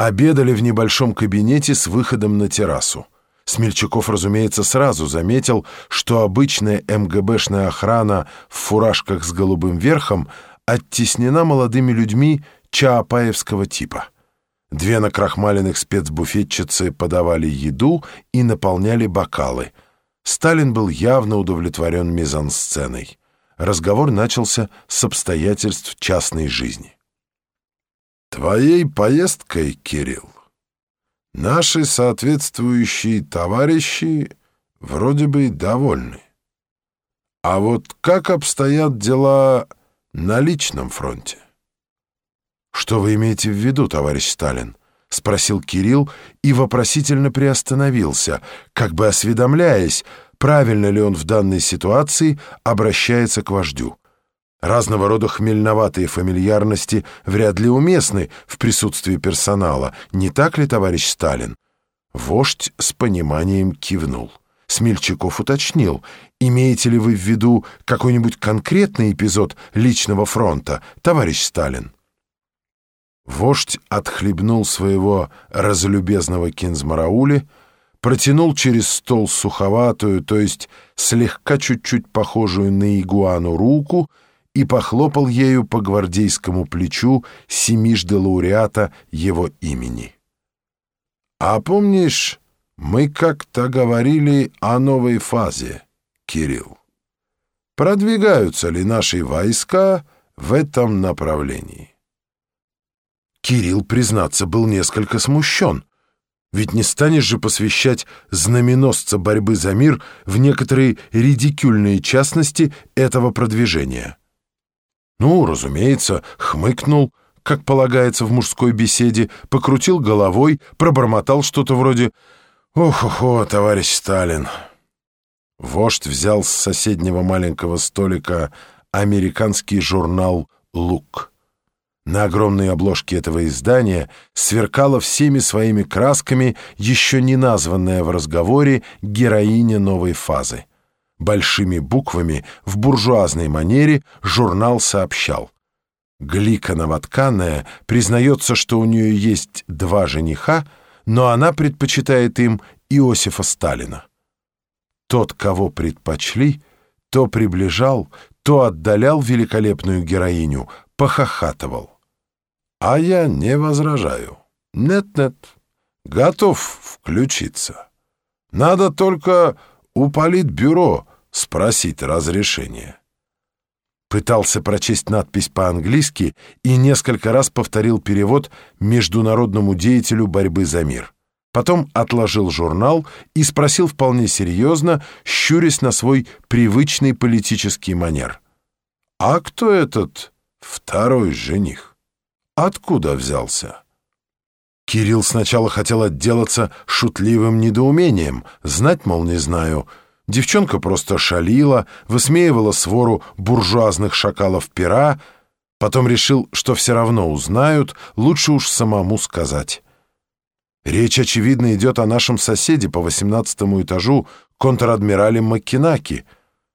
Обедали в небольшом кабинете с выходом на террасу. Смельчаков, разумеется, сразу заметил, что обычная МГБшная охрана в фуражках с голубым верхом оттеснена молодыми людьми чаапаевского типа. Две накрахмаленных спецбуфетчицы подавали еду и наполняли бокалы. Сталин был явно удовлетворен мизансценой. Разговор начался с обстоятельств частной жизни. «Твоей поездкой, Кирилл, наши соответствующие товарищи вроде бы довольны. А вот как обстоят дела на личном фронте?» «Что вы имеете в виду, товарищ Сталин?» — спросил Кирилл и вопросительно приостановился, как бы осведомляясь, правильно ли он в данной ситуации обращается к вождю. Разного рода хмельноватые фамильярности вряд ли уместны в присутствии персонала, не так ли, товарищ Сталин? Вождь с пониманием кивнул. Смельчаков уточнил, имеете ли вы в виду какой-нибудь конкретный эпизод личного фронта, товарищ Сталин? Вождь отхлебнул своего разлюбезного кинзмараули, протянул через стол суховатую, то есть слегка чуть-чуть похожую на игуану руку и похлопал ею по гвардейскому плечу семижды лауреата его имени. «А помнишь, мы как-то говорили о новой фазе, Кирилл? Продвигаются ли наши войска в этом направлении?» Кирилл, признаться, был несколько смущен. Ведь не станешь же посвящать знаменосца борьбы за мир в некоторые редикюльные частности этого продвижения. Ну, разумеется, хмыкнул, как полагается в мужской беседе, покрутил головой, пробормотал что-то вроде «Ох-охо, товарищ Сталин». Вождь взял с соседнего маленького столика американский журнал «Лук». На огромной обложке этого издания сверкала всеми своими красками еще не названная в разговоре героиня новой фазы. Большими буквами в буржуазной манере журнал сообщал. Глика Новотканная признается, что у нее есть два жениха, но она предпочитает им Иосифа Сталина. Тот, кого предпочли, то приближал, то отдалял великолепную героиню, похохатывал. А я не возражаю. Нет-нет, готов включиться. Надо только у политбюро спросить разрешение. Пытался прочесть надпись по-английски и несколько раз повторил перевод международному деятелю борьбы за мир. Потом отложил журнал и спросил вполне серьезно, щурясь на свой привычный политический манер. «А кто этот второй жених? Откуда взялся?» Кирилл сначала хотел отделаться шутливым недоумением, знать, мол, не знаю — Девчонка просто шалила, высмеивала свору буржуазных шакалов пера, потом решил, что все равно узнают, лучше уж самому сказать. Речь, очевидно, идет о нашем соседе по восемнадцатому этажу, контр-адмирале Маккинаки.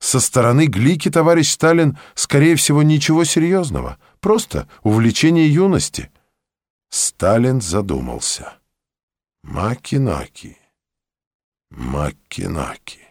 Со стороны Глики, товарищ Сталин, скорее всего, ничего серьезного, просто увлечение юности. Сталин задумался. Маккинаки, Маккинаки.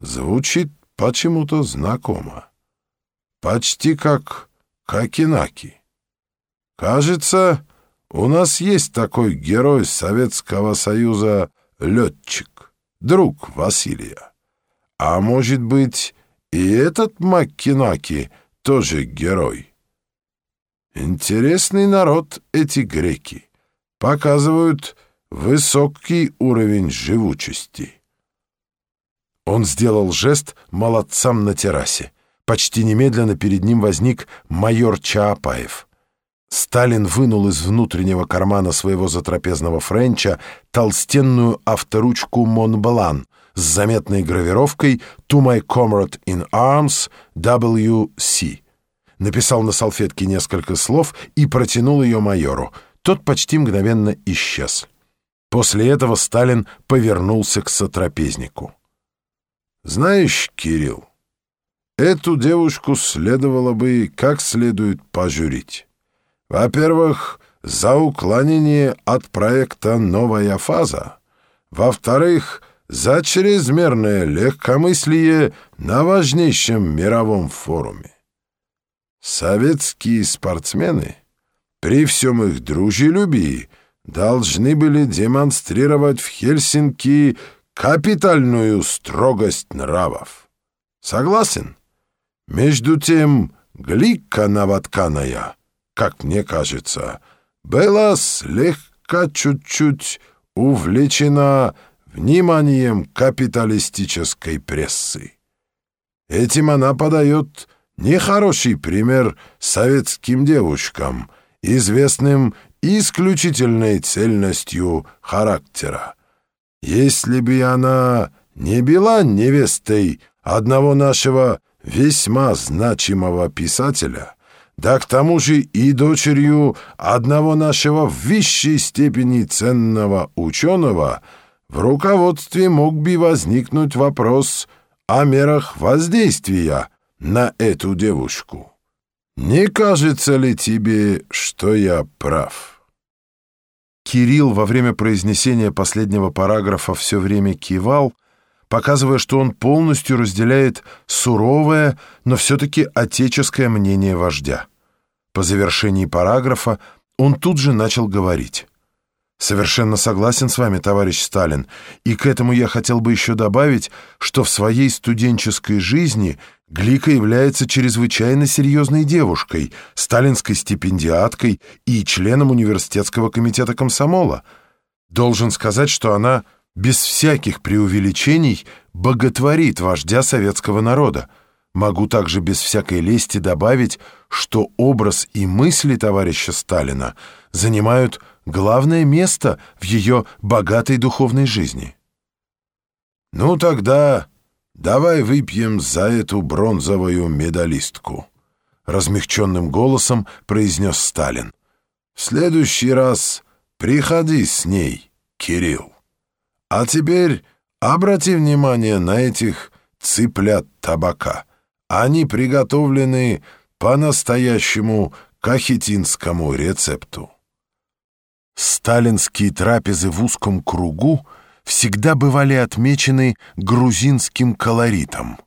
Звучит почему-то знакомо. Почти как Хакинаки. Кажется, у нас есть такой герой Советского Союза летчик, друг Василия. А может быть, и этот Маккинаки тоже герой. Интересный народ эти греки. Показывают высокий уровень живучести. Он сделал жест молодцам на террасе. Почти немедленно перед ним возник майор Чаапаев. Сталин вынул из внутреннего кармана своего затрапезного френча толстенную авторучку Монблан с заметной гравировкой «To my comrade in arms, W.C.» Написал на салфетке несколько слов и протянул ее майору. Тот почти мгновенно исчез. После этого Сталин повернулся к сотрапезнику. Знаешь, Кирилл, эту девушку следовало бы как следует пожурить. Во-первых, за уклонение от проекта «Новая фаза». Во-вторых, за чрезмерное легкомыслие на важнейшем мировом форуме. Советские спортсмены при всем их дружелюбии должны были демонстрировать в Хельсинки капитальную строгость нравов. Согласен? Между тем, глика новотканая, как мне кажется, была слегка чуть-чуть увлечена вниманием капиталистической прессы. Этим она подает нехороший пример советским девушкам, известным исключительной цельностью характера. Если бы она не была невестой одного нашего весьма значимого писателя, да к тому же и дочерью одного нашего в высшей степени ценного ученого, в руководстве мог бы возникнуть вопрос о мерах воздействия на эту девушку. Не кажется ли тебе, что я прав?» Кирилл во время произнесения последнего параграфа все время кивал, показывая, что он полностью разделяет суровое, но все-таки отеческое мнение вождя. По завершении параграфа он тут же начал говорить. Совершенно согласен с вами, товарищ Сталин, и к этому я хотел бы еще добавить, что в своей студенческой жизни Глика является чрезвычайно серьезной девушкой, сталинской стипендиаткой и членом университетского комитета комсомола. Должен сказать, что она без всяких преувеличений боготворит вождя советского народа. Могу также без всякой лести добавить, что образ и мысли товарища Сталина занимают главное место в ее богатой духовной жизни. «Ну тогда давай выпьем за эту бронзовую медалистку», — размягченным голосом произнес Сталин. «В следующий раз приходи с ней, Кирилл. А теперь обрати внимание на этих цыплят табака. Они приготовлены по настоящему кахетинскому рецепту. Сталинские трапезы в узком кругу всегда бывали отмечены грузинским колоритом.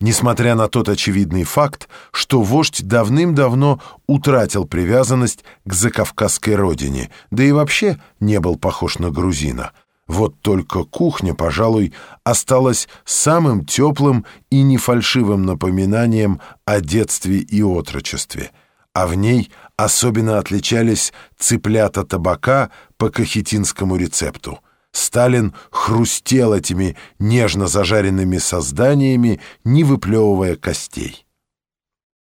Несмотря на тот очевидный факт, что вождь давным-давно утратил привязанность к закавказской родине, да и вообще не был похож на грузина. Вот только кухня, пожалуй, осталась самым теплым и нефальшивым напоминанием о детстве и отрочестве — а в ней особенно отличались цыплята табака по кахетинскому рецепту. Сталин хрустел этими нежно зажаренными созданиями, не выплевывая костей.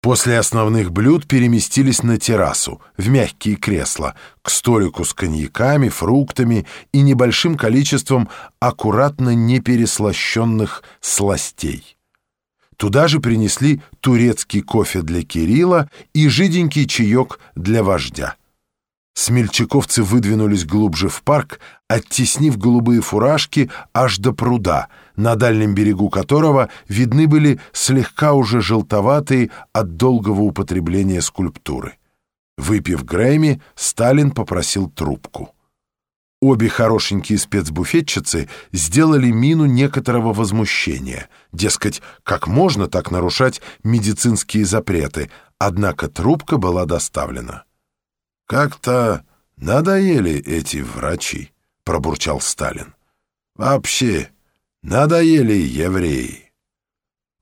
После основных блюд переместились на террасу, в мягкие кресла, к столику с коньяками, фруктами и небольшим количеством аккуратно не переслащенных сластей. Туда же принесли турецкий кофе для Кирилла и жиденький чаек для вождя. Смельчаковцы выдвинулись глубже в парк, оттеснив голубые фуражки аж до пруда, на дальнем берегу которого видны были слегка уже желтоватые от долгого употребления скульптуры. Выпив Грэмми, Сталин попросил трубку. Обе хорошенькие спецбуфетчицы сделали мину некоторого возмущения. Дескать, как можно так нарушать медицинские запреты, однако трубка была доставлена. «Как-то надоели эти врачи», — пробурчал Сталин. «Вообще, надоели евреи».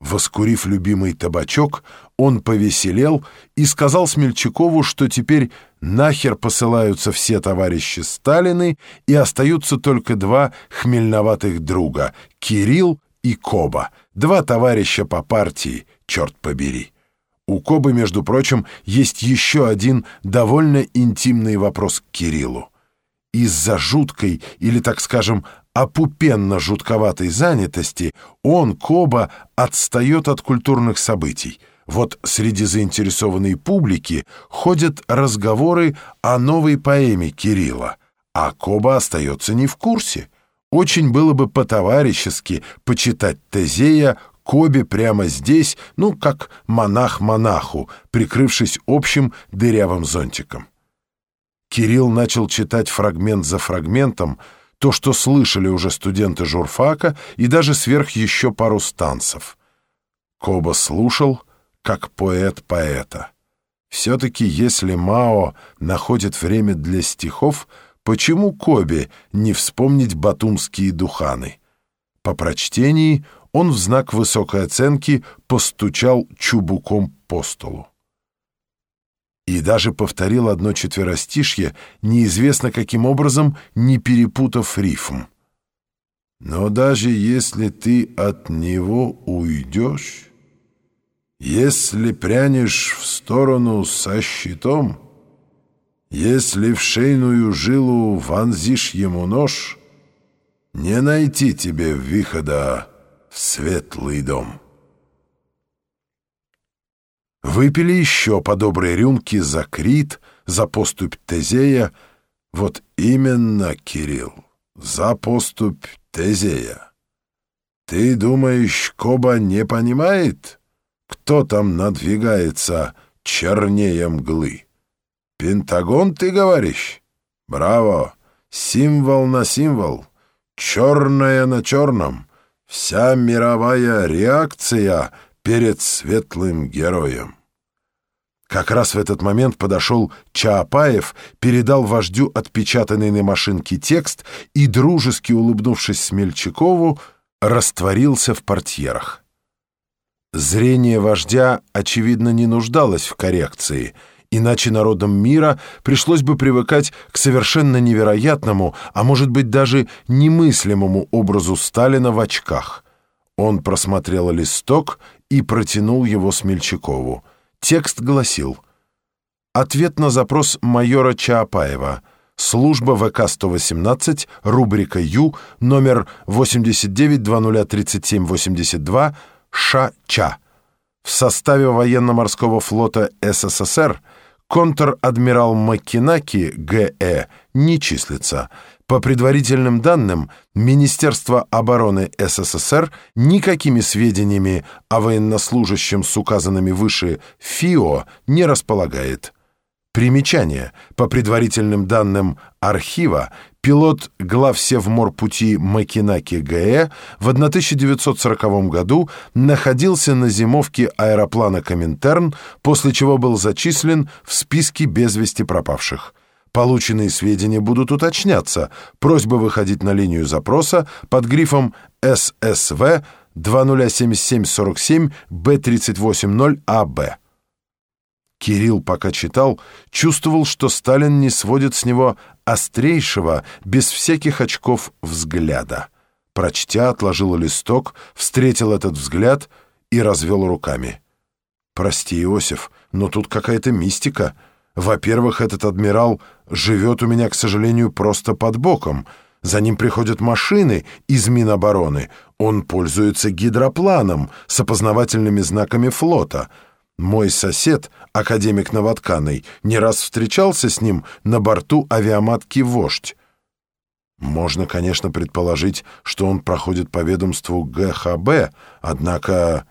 Воскурив любимый табачок, он повеселел и сказал Смельчакову, что теперь нахер посылаются все товарищи Сталины и остаются только два хмельноватых друга — Кирилл и Коба, два товарища по партии, черт побери. У Кобы, между прочим, есть еще один довольно интимный вопрос к Кириллу. Из-за жуткой или, так скажем, опупенно-жутковатой занятости он, Коба, отстает от культурных событий. Вот среди заинтересованной публики ходят разговоры о новой поэме Кирилла, а Коба остается не в курсе. Очень было бы по-товарищески почитать Тезея Кобе прямо здесь, ну, как монах монаху, прикрывшись общим дырявым зонтиком. Кирилл начал читать фрагмент за фрагментом, то, что слышали уже студенты журфака и даже сверх еще пару станцев. Коба слушал, как поэт поэта. Все-таки если Мао находит время для стихов, почему Кобе не вспомнить батумские духаны? По прочтении он в знак высокой оценки постучал чубуком по столу. И даже повторил одно четверостишье, неизвестно каким образом, не перепутав рифм. «Но даже если ты от него уйдешь...» Если прянешь в сторону со щитом, если в шейную жилу вонзишь ему нож, не найти тебе выхода в светлый дом. Выпили еще по доброй рюмке за Крит, за поступь Тезея. Вот именно, Кирилл, за поступь Тезея. Ты думаешь, Коба не понимает?» Кто там надвигается чернее мглы? Пентагон, ты говоришь? Браво! Символ на символ. Черное на черном. Вся мировая реакция перед светлым героем. Как раз в этот момент подошел Чаапаев, передал вождю отпечатанный на машинке текст и, дружески улыбнувшись Смельчакову, растворился в портьерах. Зрение вождя, очевидно, не нуждалось в коррекции, иначе народам мира пришлось бы привыкать к совершенно невероятному, а может быть даже немыслимому образу Сталина в очках. Он просмотрел листок и протянул его Смельчакову. Текст гласил «Ответ на запрос майора Чаапаева». Служба ВК-118, рубрика Ю, номер 89-0037-82, Ша-Ча. В составе военно-морского флота СССР контр-адмирал Макинаки Г.Э. не числится. По предварительным данным, Министерство обороны СССР никакими сведениями о военнослужащем с указанными выше ФИО не располагает. Примечание. По предварительным данным архива, пилот главсевморпути Макинаки ГЭ в 1940 году находился на зимовке аэроплана «Коминтерн», после чего был зачислен в списке без вести пропавших. Полученные сведения будут уточняться. Просьба выходить на линию запроса под грифом «ССВ 207747 Б380АБ». Кирилл, пока читал, чувствовал, что Сталин не сводит с него острейшего, без всяких очков взгляда. Прочтя, отложил листок, встретил этот взгляд и развел руками. «Прости, Иосиф, но тут какая-то мистика. Во-первых, этот адмирал живет у меня, к сожалению, просто под боком. За ним приходят машины из Минобороны. Он пользуется гидропланом с опознавательными знаками флота». Мой сосед, академик Новотканый, не раз встречался с ним на борту авиаматки «Вождь». Можно, конечно, предположить, что он проходит по ведомству ГХБ, однако